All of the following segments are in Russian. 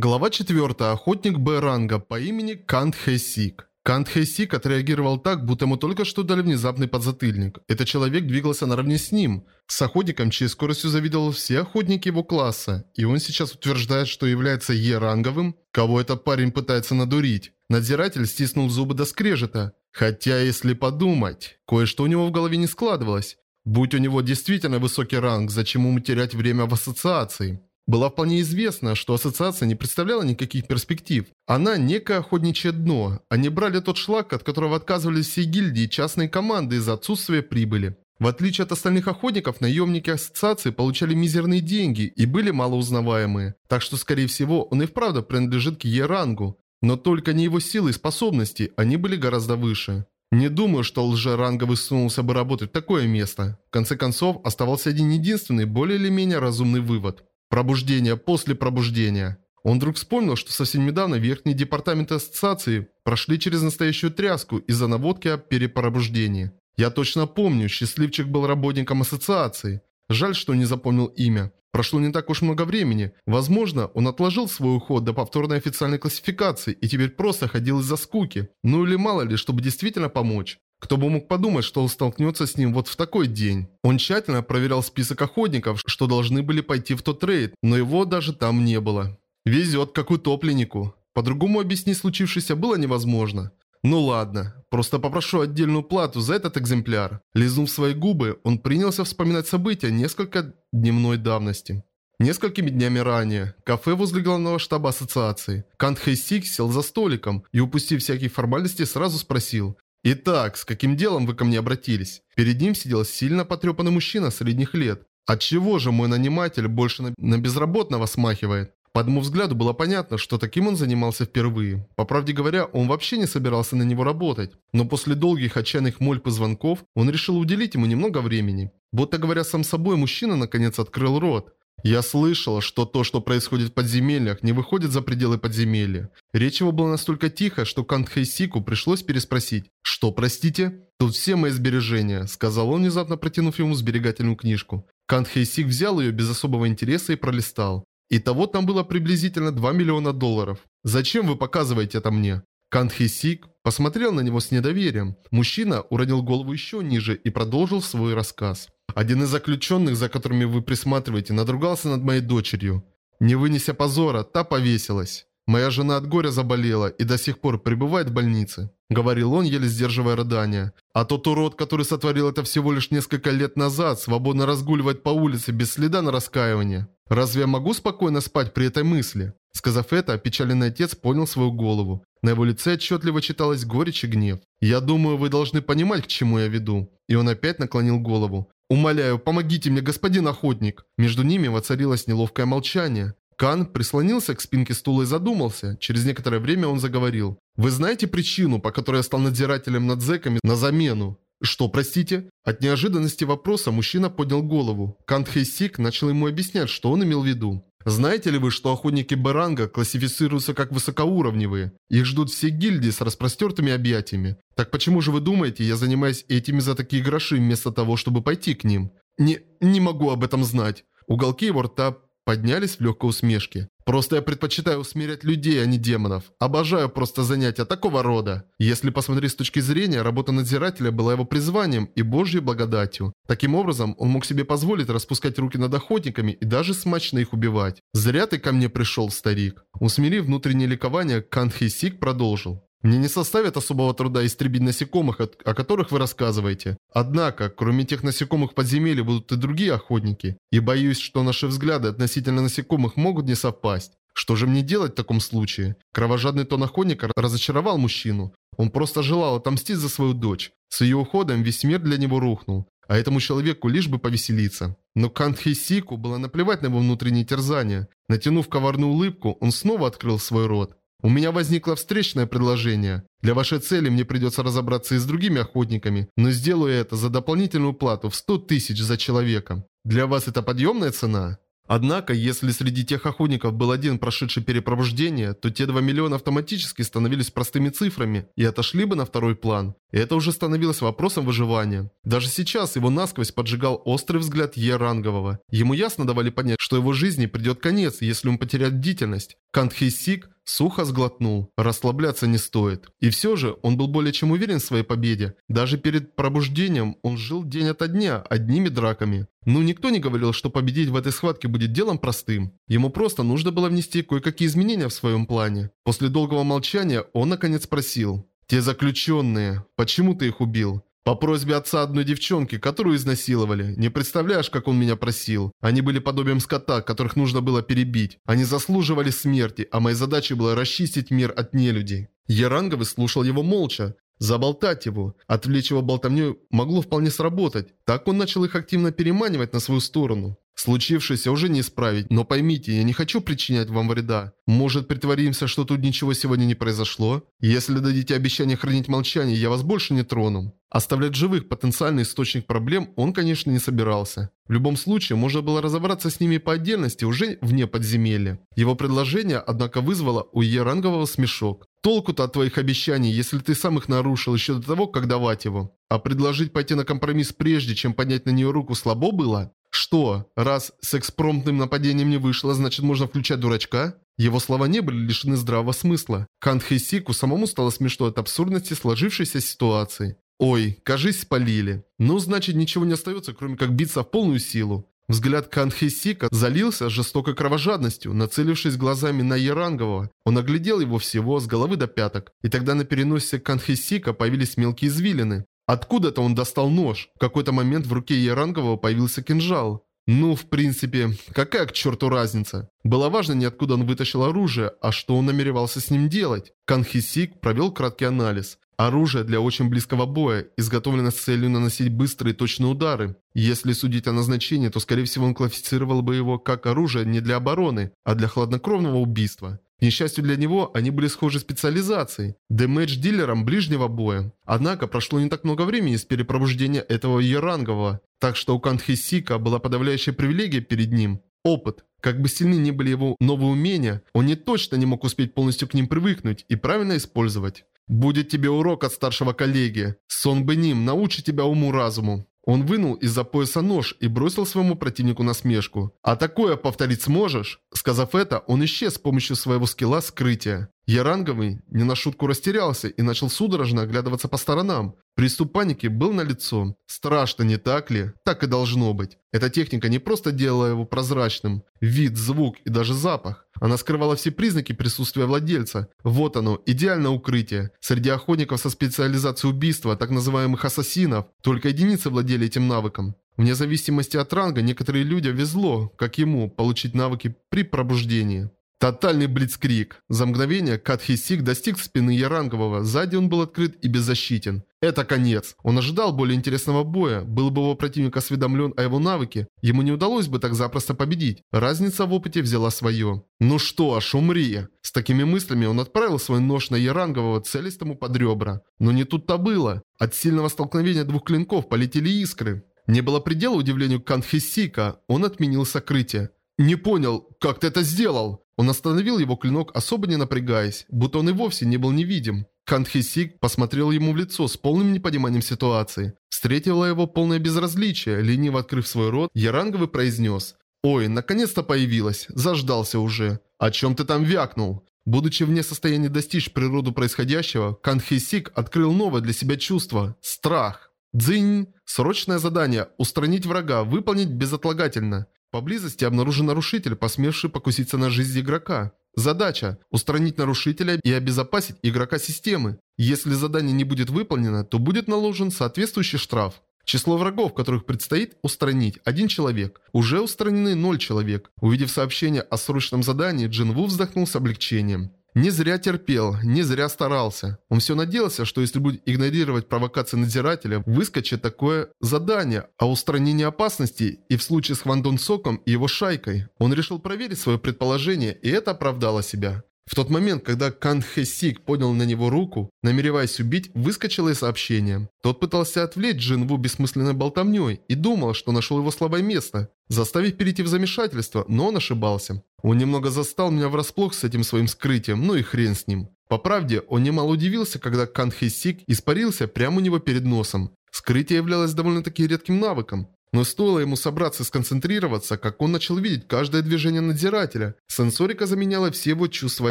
Глава 4. Охотник Б-ранга по имени Кант Хэсик. Кант Хэсик отреагировал так, будто ему только что дали внезапный подзатыльник. Этот человек двигался наравне с ним. С охотником, чьей скоростью завидовал все охотники его класса. И он сейчас утверждает, что является Е-ранговым? Кого этот парень пытается надурить? Надзиратель стиснул зубы до скрежета. Хотя, если подумать, кое-что у него в голове не складывалось. Будь у него действительно высокий ранг, зачем ему терять время в ассоциации? Было вполне известно, что ассоциация не представляла никаких перспектив. Она некое охотничье дно. Они брали тот шлак, от которого отказывались все гильдии и частные команды из-за отсутствия прибыли. В отличие от остальных охотников, наемники ассоциации получали мизерные деньги и были малоузнаваемые. Так что, скорее всего, он и вправду принадлежит к Е-рангу. Но только не его силы и способности, они были гораздо выше. Не думаю, что лжеранговый сунулся бы работать в такое место. В конце концов, оставался один единственный, более или менее разумный вывод. Пробуждение после пробуждения. Он вдруг вспомнил, что совсем недавно верхние департаменты ассоциации прошли через настоящую тряску из-за наводки о перепробуждении. Я точно помню, счастливчик был работником ассоциации. Жаль, что не запомнил имя. Прошло не так уж много времени. Возможно, он отложил свой уход до повторной официальной классификации и теперь просто ходил из-за скуки. Ну или мало ли, чтобы действительно помочь. Кто бы мог подумать, что он столкнется с ним вот в такой день. Он тщательно проверял список охотников, что должны были пойти в тот рейд, но его даже там не было. Везет, как утопленнику. По-другому объяснить случившееся было невозможно. Ну ладно, просто попрошу отдельную плату за этот экземпляр. Лизнув свои губы, он принялся вспоминать события несколько дневной давности. Несколькими днями ранее, кафе возле главного штаба ассоциации. Кант Хэйсик сел за столиком и, упустив всякие формальности, сразу спросил, «Итак, с каким делом вы ко мне обратились?» Перед ним сидел сильно потрепанный мужчина средних лет. Отчего же мой наниматель больше на, безработного смахивает? По одному взгляду было понятно, что таким он занимался впервые. По правде говоря, он вообще не собирался на него работать. Но после долгих отчаянных мольб и звонков, он решил уделить ему немного времени. Будто говоря сам собой, мужчина наконец открыл рот. Я слышал, что то, что происходит в подземельях, не выходит за пределы подземелья. Речь его была настолько тихо, что Кантхейсику пришлось переспросить. «Что, простите?» «Тут все мои сбережения», — сказал он, внезапно протянув ему сберегательную книжку. Кантхейсик взял ее без особого интереса и пролистал. Итого там было приблизительно 2 миллиона долларов. «Зачем вы показываете это мне?» Кантхейсик посмотрел на него с недоверием. Мужчина уронил голову еще ниже и продолжил свой рассказ. Один из заключенных, за которыми вы присматриваете, надругался над моей дочерью. Не вынеся позора, та повесилась. Моя жена от горя заболела и до сих пор пребывает в больнице. Говорил он, еле сдерживая рыдания. А тот урод, который сотворил это всего лишь несколько лет назад, свободно разгуливать по улице без следа на раскаивание. Разве я могу спокойно спать при этой мысли? Сказав это, опечаленный отец понял свою голову. На его лице отчетливо читалась горечь и гнев. «Я думаю, вы должны понимать, к чему я веду». И он опять наклонил голову. «Умоляю, помогите мне, господин охотник!» Между ними воцарилось неловкое молчание. Кан прислонился к спинке стула и задумался. Через некоторое время он заговорил. «Вы знаете причину, по которой я стал надзирателем над зэками на замену?» «Что, простите?» От неожиданности вопроса мужчина поднял голову. Кант Хейсик начал ему объяснять, что он имел в виду. Знаете ли вы, что охотники Баранга классифицируются как высокоуровневые? Их ждут все гильдии с распростертыми объятиями. Так почему же вы думаете, я занимаюсь этими за такие гроши, вместо того, чтобы пойти к ним? Не, не могу об этом знать. Уголки его рта поднялись в легкой усмешке. Просто я предпочитаю усмирять людей, а не демонов. Обожаю просто занятия такого рода. Если посмотреть с точки зрения, работа надзирателя была его призванием и божьей благодатью. Таким образом, он мог себе позволить распускать руки над охотниками и даже смачно их убивать. «Зря ты ко мне пришел, старик». Усмирив внутреннее ликование, Канхи продолжил. Мне не составит особого труда истребить насекомых, о которых вы рассказываете. Однако, кроме тех насекомых в подземелье будут и другие охотники. И боюсь, что наши взгляды относительно насекомых могут не совпасть. Что же мне делать в таком случае? Кровожадный тон охотника разочаровал мужчину. Он просто желал отомстить за свою дочь. С ее уходом весь мир для него рухнул. А этому человеку лишь бы повеселиться. Но Кантхисику было наплевать на его внутренние терзания. Натянув коварную улыбку, он снова открыл свой рот. У меня возникло встречное предложение. Для вашей цели мне придется разобраться и с другими охотниками, но сделаю это за дополнительную плату в 100 тысяч за человека. Для вас это подъемная цена? Однако, если среди тех охотников был один прошедший перепробуждение, то те 2 миллиона автоматически становились простыми цифрами и отошли бы на второй план. И это уже становилось вопросом выживания. Даже сейчас его насквозь поджигал острый взгляд Е-рангового. Ему ясно давали понять, что его жизни придет конец, если он потеряет бдительность. Кантхейсик сухо сглотнул. Расслабляться не стоит. И все же он был более чем уверен в своей победе. Даже перед пробуждением он жил день ото дня одними драками. Ну, никто не говорил, что победить в этой схватке будет делом простым. Ему просто нужно было внести кое-какие изменения в своем плане. После долгого молчания он наконец спросил. «Те заключенные, почему ты их убил?» По просьбе отца одной девчонки, которую изнасиловали. Не представляешь, как он меня просил. Они были подобием скота, которых нужно было перебить. Они заслуживали смерти, а моей задачей было расчистить мир от нелюдей. Яранговый слушал его молча. Заболтать его, отвлечь его болтовню могло вполне сработать. Так он начал их активно переманивать на свою сторону. Случившееся уже не исправить, но поймите, я не хочу причинять вам вреда. Может, притворимся, что тут ничего сегодня не произошло? Если дадите обещание хранить молчание, я вас больше не трону. Оставлять живых потенциальный источник проблем он, конечно, не собирался. В любом случае, можно было разобраться с ними по отдельности уже вне подземелья. Его предложение, однако, вызвало у Ерангового смешок. Толку-то от твоих обещаний, если ты сам их нарушил еще до того, как давать его. А предложить пойти на компромисс прежде, чем поднять на нее руку, слабо было? Что, раз с экспромтным нападением не вышло, значит можно включать дурачка? Его слова не были лишены здравого смысла. Кан Хэсику самому стало смешно от абсурдности сложившейся ситуации. Ой, кажись, спалили. Ну, значит, ничего не остается, кроме как биться в полную силу. Взгляд Канхисика залился жестокой кровожадностью, нацелившись глазами на Ярангового. Он оглядел его всего с головы до пяток. И тогда на переносе Канхисика появились мелкие извилины. Откуда-то он достал нож. В какой-то момент в руке Ярангового появился кинжал. Ну, в принципе, какая к черту разница? Было важно не откуда он вытащил оружие, а что он намеревался с ним делать. Канхисик провел краткий анализ. Оружие для очень близкого боя, изготовлено с целью наносить быстрые точные удары. Если судить о назначении, то скорее всего он классифицировал бы его как оружие не для обороны, а для хладнокровного убийства. К несчастью для него, они были схожи специализацией – дэмэдж-дилером ближнего боя. Однако прошло не так много времени с перепробуждения этого Ерангового, так что у Кантхисика была подавляющая привилегия перед ним – опыт. Как бы сильны ни были его новые умения, он не точно не мог успеть полностью к ним привыкнуть и правильно использовать. «Будет тебе урок от старшего коллеги. Сон Беним научит тебя уму-разуму». Он вынул из-за пояса нож и бросил своему противнику насмешку. «А такое повторить сможешь?» Сказав это, он исчез с помощью своего скилла скрытия. Яранговый не на шутку растерялся и начал судорожно оглядываться по сторонам. Приступ паники был налицо. Страшно, не так ли? Так и должно быть. Эта техника не просто делала его прозрачным. Вид, звук и даже запах. Она скрывала все признаки присутствия владельца. Вот оно, идеальное укрытие. Среди охотников со специализацией убийства, так называемых ассасинов, только единицы владели этим навыком. Вне зависимости от ранга, некоторые люди везло, как ему, получить навыки при пробуждении. Тотальный блицкрик. За мгновение Катхисик достиг спины Ярангового, сзади он был открыт и беззащитен. Это конец. Он ожидал более интересного боя. Был бы его противник осведомлен о его навыке, ему не удалось бы так запросто победить. Разница в опыте взяла свое. Ну что ж, умри. С такими мыслями он отправил свой нож на Ярангового, целясь тому под ребра. Но не тут-то было. От сильного столкновения двух клинков полетели искры. Не было предела удивлению Канхисика, он отменил сокрытие. «Не понял, как ты это сделал?» Он остановил его клинок, особо не напрягаясь, будто он и вовсе не был невидим. Кантхисик посмотрел ему в лицо с полным непониманием ситуации. Встретило его полное безразличие, лениво открыв свой рот, Яранговый произнес. «Ой, наконец-то появилась, заждался уже. О чем ты там вякнул?» Будучи вне состояния достичь природу происходящего, Канхисик открыл новое для себя чувство – страх. Дзинь! Срочное задание – устранить врага, выполнить безотлагательно. Поблизости обнаружен нарушитель, посмевший покуситься на жизнь игрока. Задача – устранить нарушителя и обезопасить игрока системы. Если задание не будет выполнено, то будет наложен соответствующий штраф. Число врагов, которых предстоит устранить – один человек. Уже устранены 0 человек. Увидев сообщение о срочном задании, Джин Ву вздохнул с облегчением. Не зря терпел, не зря старался. Он все надеялся, что если будет игнорировать провокации надзирателя, выскочит такое задание о устранении опасности и в случае с Хван Дон Соком и его шайкой. Он решил проверить свое предположение, и это оправдало себя. В тот момент, когда Кан Хэсик поднял на него руку, намереваясь убить, выскочило и сообщение. Тот пытался отвлечь Джинву бессмысленной болтовней и думал, что нашел его слабое место, заставив перейти в замешательство, но он ошибался. Он немного застал меня врасплох с этим своим скрытием, ну и хрен с ним. По правде, он немало удивился, когда Кан Хэсик испарился прямо у него перед носом. Скрытие являлось довольно-таки редким навыком. Но стоило ему собраться и сконцентрироваться, как он начал видеть каждое движение надзирателя. Сенсорика заменяла все его чувства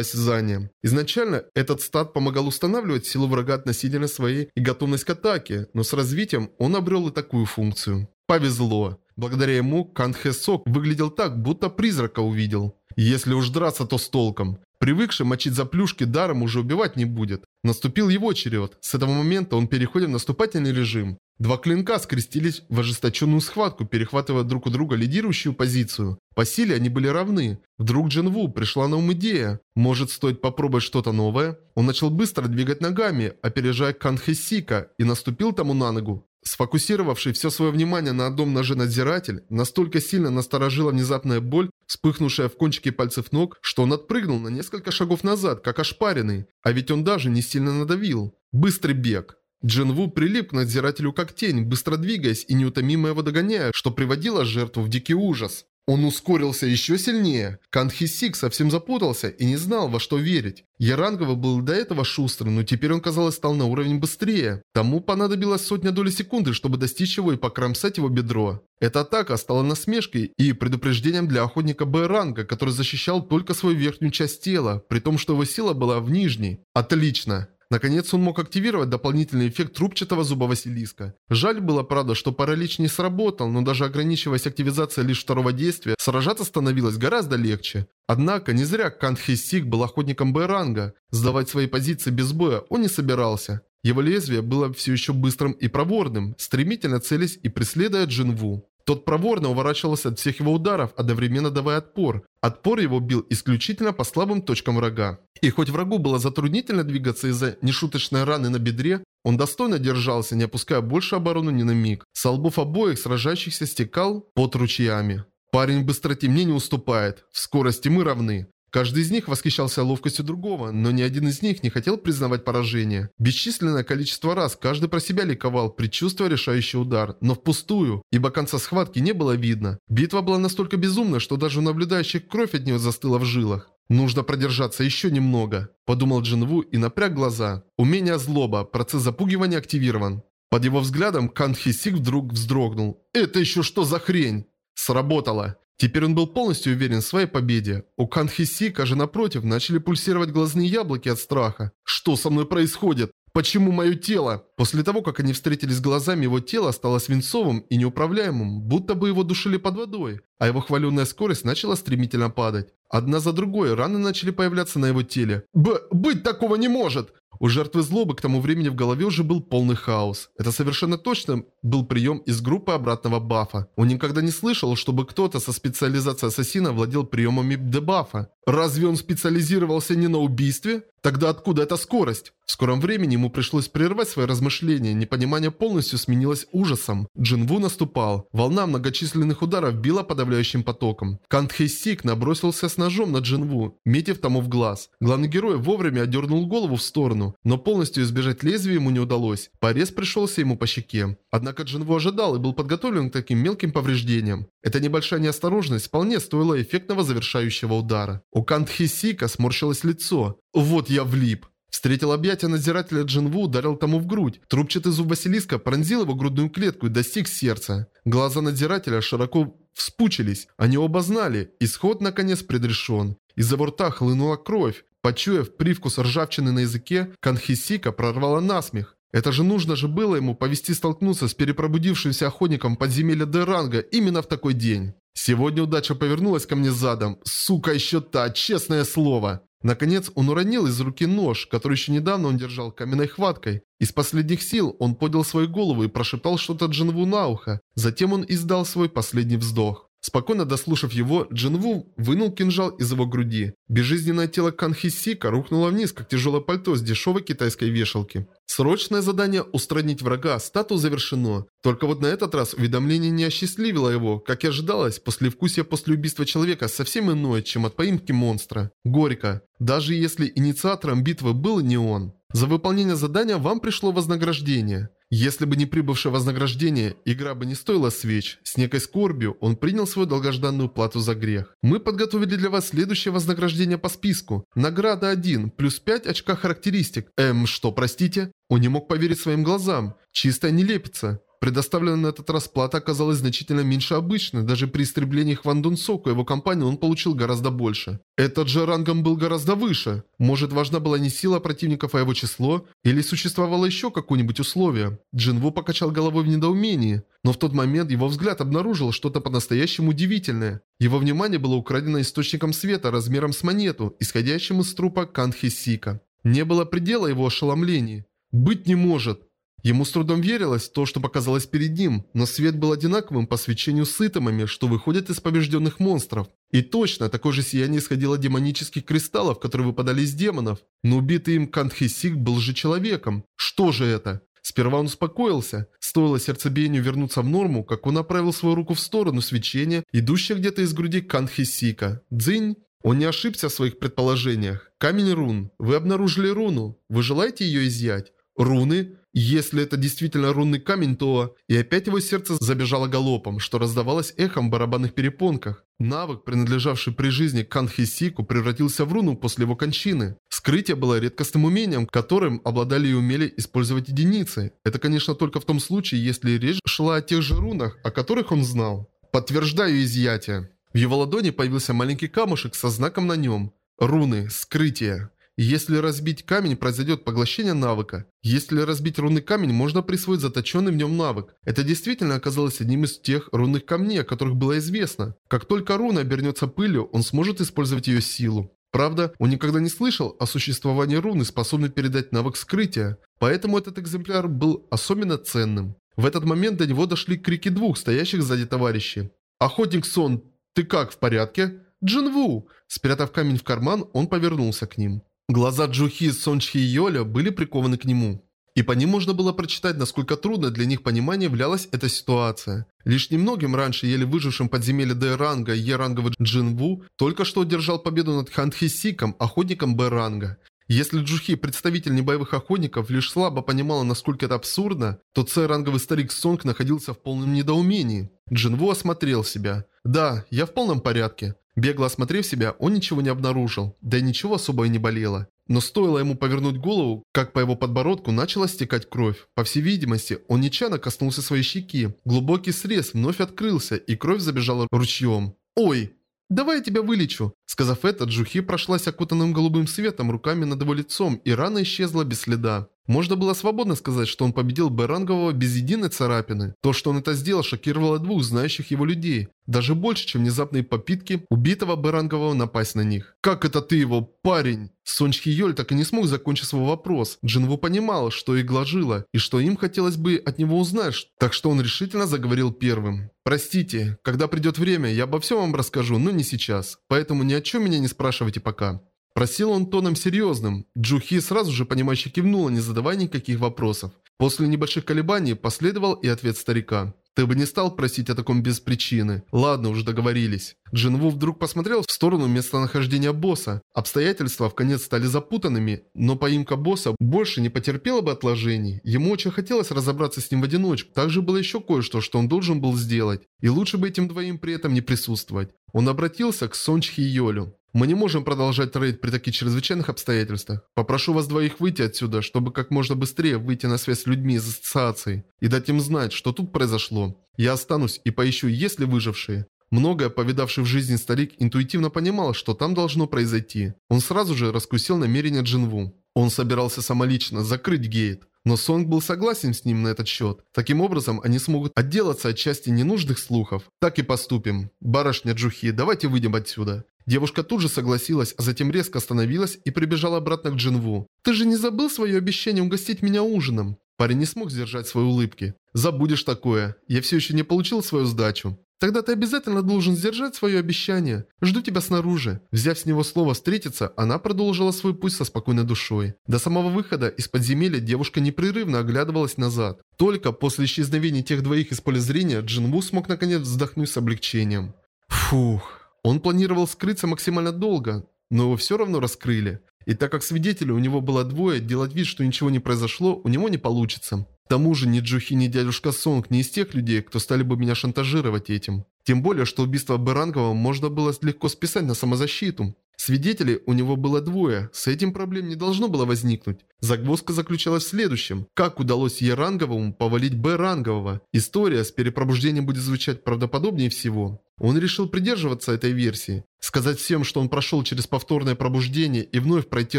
осязания. Изначально этот стат помогал устанавливать силу врага относительно своей и готовность к атаке, но с развитием он обрел и такую функцию. Повезло. Благодаря ему Кан Сок выглядел так, будто призрака увидел. Если уж драться, то с толком. Привыкший мочить за плюшки даром уже убивать не будет. Наступил его черед. С этого момента он переходит в наступательный режим. Два клинка скрестились в ожесточенную схватку, перехватывая друг у друга лидирующую позицию. По силе они были равны. Вдруг Джинву пришла на ум идея. Может, стоит попробовать что-то новое? Он начал быстро двигать ногами, опережая Канхесика, и наступил тому на ногу. Сфокусировавший все свое внимание на одном ноже надзиратель, настолько сильно насторожила внезапная боль, вспыхнувшая в кончике пальцев ног, что он отпрыгнул на несколько шагов назад, как ошпаренный. А ведь он даже не сильно надавил. Быстрый бег. Джин Ву прилип к надзирателю как тень, быстро двигаясь и неутомимо его догоняя, что приводило жертву в дикий ужас. Он ускорился еще сильнее. Кан Хисик совсем запутался и не знал, во что верить. Ярангова был до этого шустрым, но теперь он, казалось, стал на уровень быстрее. Тому понадобилось сотня доли секунды, чтобы достичь его и покромсать его бедро. Эта атака стала насмешкой и предупреждением для охотника Б-ранга, который защищал только свою верхнюю часть тела, при том, что его сила была в нижней. Отлично. Наконец он мог активировать дополнительный эффект трубчатого зуба Василиска. Жаль было, правда, что паралич не сработал, но даже ограничиваясь активизацией лишь второго действия, сражаться становилось гораздо легче. Однако, не зря Кант Хессик был охотником Б-ранга. Сдавать свои позиции без боя он не собирался. Его лезвие было все еще быстрым и проворным, стремительно целясь и преследуя Джинву. Тот проворно уворачивался от всех его ударов, одновременно давая отпор. Отпор его бил исключительно по слабым точкам врага. И хоть врагу было затруднительно двигаться из-за нешуточной раны на бедре, он достойно держался, не опуская больше оборону ни на миг. С лбов обоих сражающихся стекал под ручьями. Парень быстроте мне не уступает. В скорости мы равны. Каждый из них восхищался ловкостью другого, но ни один из них не хотел признавать поражение. Бесчисленное количество раз каждый про себя ликовал, предчувствуя решающий удар, но впустую, ибо конца схватки не было видно. Битва была настолько безумна, что даже у наблюдающих кровь от нее застыла в жилах. «Нужно продержаться еще немного», – подумал Джинву и напряг глаза. Умение злоба, процесс запугивания активирован. Под его взглядом Кан Хисик вдруг вздрогнул. «Это еще что за хрень?» Сработало. Теперь он был полностью уверен в своей победе. У Канхисика же напротив начали пульсировать глазные яблоки от страха. Что со мной происходит? Почему мое тело? После того, как они встретились глазами, его тело стало свинцовым и неуправляемым, будто бы его душили под водой, а его хваленная скорость начала стремительно падать. Одна за другой раны начали появляться на его теле. «Б... быть такого не может!» У жертвы злобы к тому времени в голове уже был полный хаос. Это совершенно точно был прием из группы обратного бафа. Он никогда не слышал, чтобы кто-то со специализацией ассасина владел приемами дебафа. Разве он специализировался не на убийстве? Тогда откуда эта скорость? В скором времени ему пришлось прервать свои размышления, непонимание полностью сменилось ужасом. Джинву наступал. Волна многочисленных ударов била подавляющим потоком. Кант Хейсик набросился с ножом на Джинву, метив тому в глаз. Главный герой вовремя отдернул голову в сторону, но полностью избежать лезвия ему не удалось. Порез пришелся ему по щеке. Однако Джинву ожидал и был подготовлен к таким мелким повреждениям. Эта небольшая неосторожность вполне стоила эффектного завершающего удара. У Кант Хейсика сморщилось лицо. Вот я влип. Встретил объятия надзирателя Джинву, ударил тому в грудь. Трубчатый зуб Василиска пронзил его грудную клетку и достиг сердца. Глаза надзирателя широко вспучились. Они оба знали. Исход, наконец, предрешен. Из-за рта хлынула кровь. Почуяв привкус ржавчины на языке, Канхисика прорвала насмех. Это же нужно же было ему повести столкнуться с перепробудившимся охотником подземелья Деранга именно в такой день. Сегодня удача повернулась ко мне задом. Сука, еще та, честное слово. Наконец он уронил из руки нож, который еще недавно он держал каменной хваткой. Из последних сил он поднял свою голову и прошептал что-то Джинву на ухо. Затем он издал свой последний вздох. Спокойно дослушав его, Джинву вынул кинжал из его груди. Безжизненное тело Канхисика рухнуло вниз, как тяжелое пальто с дешевой китайской вешалки. Срочное задание «Устранить врага» статус завершено. Только вот на этот раз уведомление не осчастливило его. Как и ожидалось, послевкусие после убийства человека совсем иное, чем от поимки монстра. Горько. Даже если инициатором битвы был не он. За выполнение задания вам пришло вознаграждение. Если бы не прибывшее вознаграждение, игра бы не стоила свеч. С некой скорбью он принял свою долгожданную плату за грех. Мы подготовили для вас следующее вознаграждение по списку. Награда 1, плюс 5 очка характеристик. Эм, что, простите? Он не мог поверить своим глазам. Чистая нелепица. Предоставленная на этот раз плата оказалась значительно меньше обычной. Даже при истреблении Хван Дун Соку и его компании он получил гораздо больше. Этот же рангом был гораздо выше. Может, важна была не сила противников, а его число? Или существовало еще какое-нибудь условие? Джинву покачал головой в недоумении. Но в тот момент его взгляд обнаружил что-то по-настоящему удивительное. Его внимание было украдено источником света размером с монету, исходящим из трупа Канхи Сика. Не было предела его ошеломлений. «Быть не может!» Ему с трудом верилось то, что показалось перед ним, но свет был одинаковым по свечению с итемами, что выходят из побежденных монстров. И точно, такое же сияние исходило от демонических кристаллов, которые выпадали из демонов. Но убитый им Кантхисик был же человеком. Что же это? Сперва он успокоился. Стоило сердцебиению вернуться в норму, как он направил свою руку в сторону свечения, идущее где-то из груди Кантхисика. Дзынь. Он не ошибся в своих предположениях. Камень рун. Вы обнаружили руну. Вы желаете ее изъять? Руны? Если это действительно рунный камень, то... И опять его сердце забежало галопом, что раздавалось эхом в барабанных перепонках. Навык, принадлежавший при жизни Канхисику, превратился в руну после его кончины. Скрытие было редкостным умением, которым обладали и умели использовать единицы. Это, конечно, только в том случае, если речь шла о тех же рунах, о которых он знал. Подтверждаю изъятие. В его ладони появился маленький камушек со знаком на нем. Руны, скрытие. Если разбить камень, произойдет поглощение навыка. Если разбить рунный камень, можно присвоить заточенный в нем навык. Это действительно оказалось одним из тех рунных камней, о которых было известно. Как только руна обернется пылью, он сможет использовать ее силу. Правда, он никогда не слышал о существовании руны, способной передать навык скрытия, поэтому этот экземпляр был особенно ценным. В этот момент до него дошли крики двух стоящих сзади товарищей. «Охотник Сон, ты как, в порядке?» «Джинву!» Спрятав камень в карман, он повернулся к ним. Глаза Джухи, Сончхи и Йоля были прикованы к нему. И по ним можно было прочитать, насколько трудно для них понимания являлась эта ситуация. Лишь немногим раньше еле выжившим подземелье Д-ранга Е-ранговый Джин Ву только что одержал победу над Ханхисиком, охотником Б-ранга. Если Джухи, представитель небоевых охотников, лишь слабо понимала, насколько это абсурдно, то С-ранговый старик Сонг находился в полном недоумении. Джинву осмотрел себя. «Да, я в полном порядке. Бегло осмотрев себя, он ничего не обнаружил, да и ничего особо и не болело. Но стоило ему повернуть голову, как по его подбородку начала стекать кровь. По всей видимости, он нечаянно коснулся своей щеки. Глубокий срез вновь открылся, и кровь забежала ручьем. «Ой!» «Давай я тебя вылечу!» Сказав это, Джухи прошлась окутанным голубым светом руками над его лицом, и рана исчезла без следа. Можно было свободно сказать, что он победил Берангового без единой царапины. То, что он это сделал, шокировало двух знающих его людей. Даже больше, чем внезапные попытки убитого Берангового напасть на них. «Как это ты его, парень?» Сонч Хиёль так и не смог закончить свой вопрос. Джинву понимал, что игла жила, и что им хотелось бы от него узнать, так что он решительно заговорил первым. «Простите, когда придет время, я обо всем вам расскажу, но не сейчас. Поэтому ни о чем меня не спрашивайте пока». Просил он тоном серьезным. Джухи сразу же понимающе кивнула, не задавая никаких вопросов. После небольших колебаний последовал и ответ старика. «Ты бы не стал просить о таком без причины. Ладно, уже договорились». Джинву вдруг посмотрел в сторону местонахождения босса. Обстоятельства в конец стали запутанными, но поимка босса больше не потерпела бы отложений. Ему очень хотелось разобраться с ним в одиночку. Также было еще кое-что, что он должен был сделать. И лучше бы этим двоим при этом не присутствовать. Он обратился к Сончхи Йолю. Мы не можем продолжать рейд при таких чрезвычайных обстоятельствах. Попрошу вас двоих выйти отсюда, чтобы как можно быстрее выйти на связь с людьми из ассоциации и дать им знать, что тут произошло. Я останусь и поищу, есть ли выжившие. Многое повидавший в жизни старик интуитивно понимал, что там должно произойти. Он сразу же раскусил намерение Джинву. Он собирался самолично закрыть гейт. Но Сонг был согласен с ним на этот счет. Таким образом, они смогут отделаться от части ненужных слухов. Так и поступим. Барышня Джухи, давайте выйдем отсюда. Девушка тут же согласилась, а затем резко остановилась и прибежала обратно к Джинву. «Ты же не забыл свое обещание угостить меня ужином?» Парень не смог сдержать свои улыбки. «Забудешь такое. Я все еще не получил свою сдачу». Тогда ты обязательно должен сдержать свое обещание. Жду тебя снаружи». Взяв с него слово «встретиться», она продолжила свой путь со спокойной душой. До самого выхода из подземелья девушка непрерывно оглядывалась назад. Только после исчезновения тех двоих из поля зрения Джинву смог наконец вздохнуть с облегчением. Фух. Он планировал скрыться максимально долго, но его все равно раскрыли. И так как свидетелей у него было двое, делать вид, что ничего не произошло, у него не получится. К тому же ни Джухи, ни дядюшка Сонг не из тех людей, кто стали бы меня шантажировать этим. Тем более, что убийство Барангова можно было легко списать на самозащиту. Свидетелей у него было двое, с этим проблем не должно было возникнуть. Загвоздка заключалась в следующем. Как удалось Е-ранговому повалить Б-рангового? История с перепробуждением будет звучать правдоподобнее всего. Он решил придерживаться этой версии. Сказать всем, что он прошел через повторное пробуждение и вновь пройти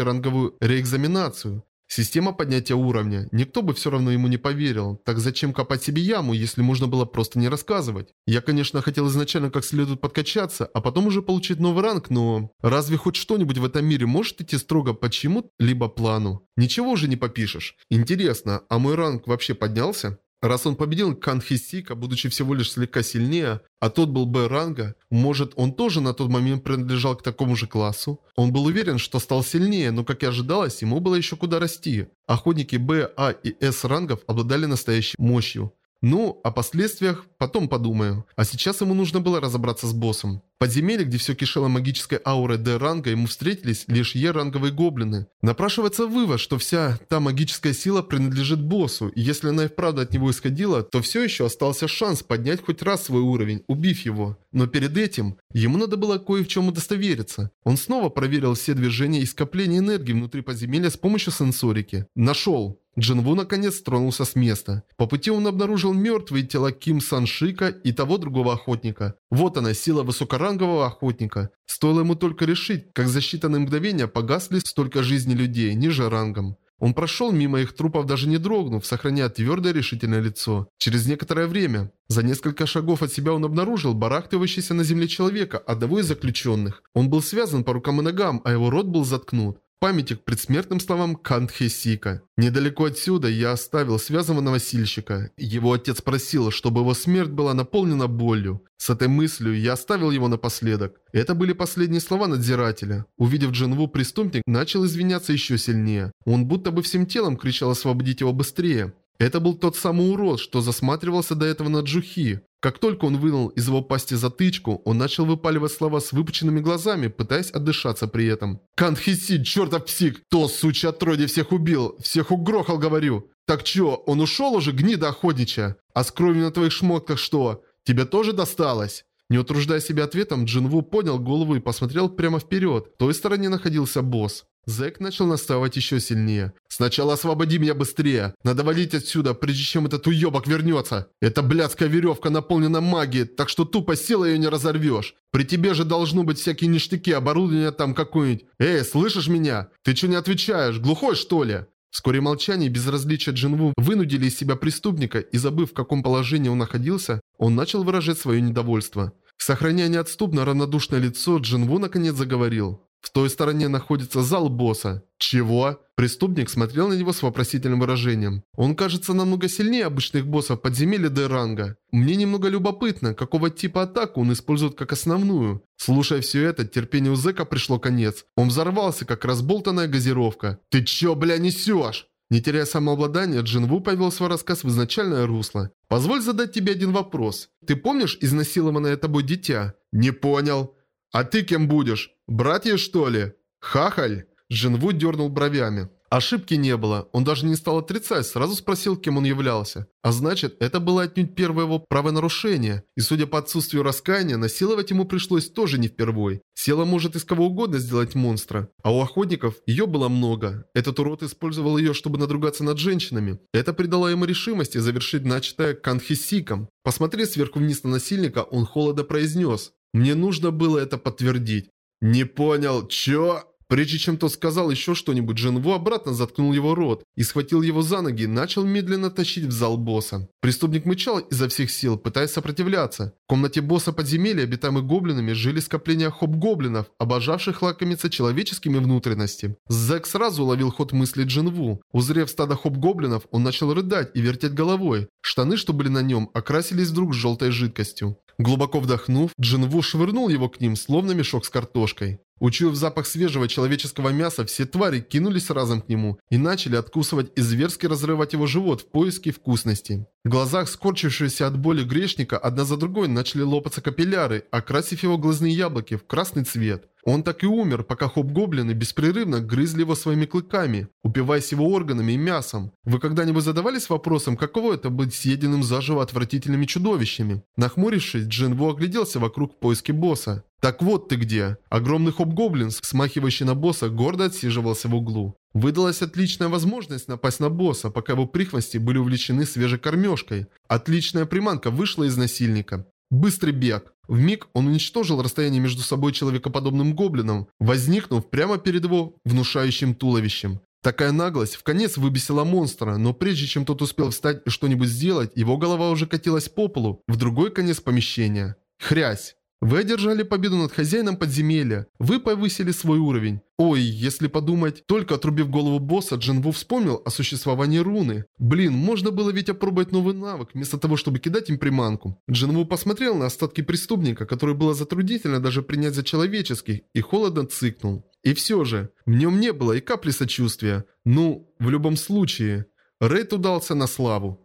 ранговую реэкзаменацию. Система поднятия уровня. Никто бы все равно ему не поверил. Так зачем копать себе яму, если можно было просто не рассказывать? Я, конечно, хотел изначально как следует подкачаться, а потом уже получить новый ранг, но... Разве хоть что-нибудь в этом мире может идти строго по чему-либо плану? Ничего уже не попишешь. Интересно, а мой ранг вообще поднялся? Раз он победил Канхисика, будучи всего лишь слегка сильнее, а тот был Б-ранга, может он тоже на тот момент принадлежал к такому же классу? Он был уверен, что стал сильнее, но как и ожидалось, ему было еще куда расти. Охотники Б, А и С рангов обладали настоящей мощью. Ну, о последствиях потом подумаю. А сейчас ему нужно было разобраться с боссом. В подземелье, где все кишело магической аурой Д-ранга, ему встретились лишь Е-ранговые гоблины. Напрашивается вывод, что вся та магическая сила принадлежит боссу, и если она и вправду от него исходила, то все еще остался шанс поднять хоть раз свой уровень, убив его. Но перед этим ему надо было кое в чем удостовериться. Он снова проверил все движения и скопления энергии внутри подземелья с помощью сенсорики. Нашел. Джинву наконец тронулся с места. По пути он обнаружил мертвые тела Ким Саншика и того другого охотника. Вот она, сила высокорангового охотника. Стоило ему только решить, как за считанные мгновения погасли столько жизней людей ниже рангом. Он прошел мимо их трупов даже не дрогнув, сохраняя твердое решительное лицо. Через некоторое время, за несколько шагов от себя он обнаружил барахтывающийся на земле человека, одного из заключенных. Он был связан по рукам и ногам, а его рот был заткнут памяти к предсмертным словам Кантхесика. Недалеко отсюда я оставил связанного носильщика. Его отец просил, чтобы его смерть была наполнена болью. С этой мыслью я оставил его напоследок. Это были последние слова надзирателя. Увидев Джинву, преступник начал извиняться еще сильнее. Он будто бы всем телом кричал освободить его быстрее. Это был тот самый урод, что засматривался до этого на Джухи. Как только он вынул из его пасти затычку, он начал выпаливать слова с выпученными глазами, пытаясь отдышаться при этом. «Канхиси, чертов псих! То, сучий отродье, всех убил! Всех угрохал, говорю! Так чё, он ушел уже, гнида охотничья? А с кровью на твоих шмотках что? Тебе тоже досталось?» Не утруждая себя ответом, Джинву поднял голову и посмотрел прямо вперед. В той стороне находился босс. Зэк начал настаивать еще сильнее. «Сначала освободи меня быстрее! Надо валить отсюда, прежде чем этот уебок вернется! Эта блядская веревка наполнена магией, так что тупо силой ее не разорвешь! При тебе же должны быть всякие ништяки, оборудование там какое-нибудь! Эй, слышишь меня? Ты что не отвечаешь? Глухой что ли?» Вскоре молчание и безразличие Джинву вынудили из себя преступника, и забыв, в каком положении он находился, он начал выражать свое недовольство. Сохраняя неотступно равнодушное лицо, Джинву наконец заговорил. В той стороне находится зал босса. Чего? Преступник смотрел на него с вопросительным выражением. Он кажется намного сильнее обычных боссов подземелья Д-ранга. Мне немного любопытно, какого типа атаку он использует как основную. Слушая все это, терпению Зека пришло конец. Он взорвался, как разболтанная газировка. «Ты чё, бля, несешь?» Не теряя самообладания, Джинву повел свой рассказ в изначальное русло. «Позволь задать тебе один вопрос. Ты помнишь изнасилованное тобой дитя?» «Не понял». «А ты кем будешь? Братья, что ли? Хахаль?» Джинву дернул бровями. Ошибки не было, он даже не стал отрицать, сразу спросил, кем он являлся. А значит, это было отнюдь первое его правонарушение, и судя по отсутствию раскаяния, насиловать ему пришлось тоже не впервой. Сила может из кого угодно сделать монстра, а у охотников ее было много. Этот урод использовал ее, чтобы надругаться над женщинами. Это придало ему решимости завершить начатое канхисиком. Посмотрев сверху вниз на насильника, он холодно произнес. «Мне нужно было это подтвердить». «Не понял, чё?» Прежде чем тот сказал еще что-нибудь, Джинву обратно заткнул его рот и схватил его за ноги и начал медленно тащить в зал босса. Преступник мычал изо всех сил, пытаясь сопротивляться. В комнате босса подземелья, обитаемой гоблинами, жили скопления хоп-гоблинов, обожавших лакомиться человеческими внутренностями. Зэк сразу уловил ход мысли Джинву. Узрев стадо хоп-гоблинов, он начал рыдать и вертеть головой. Штаны, что были на нем, окрасились вдруг желтой жидкостью. Глубоко вдохнув, Джинву швырнул его к ним, словно мешок с картошкой. Учуяв запах свежего человеческого мяса, все твари кинулись разом к нему и начали откусывать и зверски разрывать его живот в поиске вкусности. В глазах скорчившегося от боли грешника одна за другой начали лопаться капилляры, окрасив его глазные яблоки в красный цвет. Он так и умер, пока хоп-гоблины беспрерывно грызли его своими клыками, упиваясь его органами и мясом. Вы когда-нибудь задавались вопросом, каково это быть съеденным заживо отвратительными чудовищами? Нахмурившись, Джинву огляделся вокруг в поиске босса. «Так вот ты где!» Огромный хоп-гоблин, смахивающий на босса, гордо отсиживался в углу. Выдалась отличная возможность напасть на босса, пока его прихвости были увлечены свежей кормежкой. Отличная приманка вышла из насильника. Быстрый бег. В миг он уничтожил расстояние между собой человекоподобным гоблином, возникнув прямо перед его внушающим туловищем. Такая наглость в конец выбесила монстра, но прежде чем тот успел встать и что-нибудь сделать, его голова уже катилась по полу, в другой конец помещения. Хрясь. Вы одержали победу над хозяином подземелья. Вы повысили свой уровень. Ой, если подумать, только отрубив голову босса, Джинву вспомнил о существовании руны. Блин, можно было ведь опробовать новый навык, вместо того, чтобы кидать им приманку. Джинву посмотрел на остатки преступника, который было затруднительно даже принять за человеческих, и холодно цыкнул. И все же, в нем не было и капли сочувствия. Ну, в любом случае, Рейд удался на славу.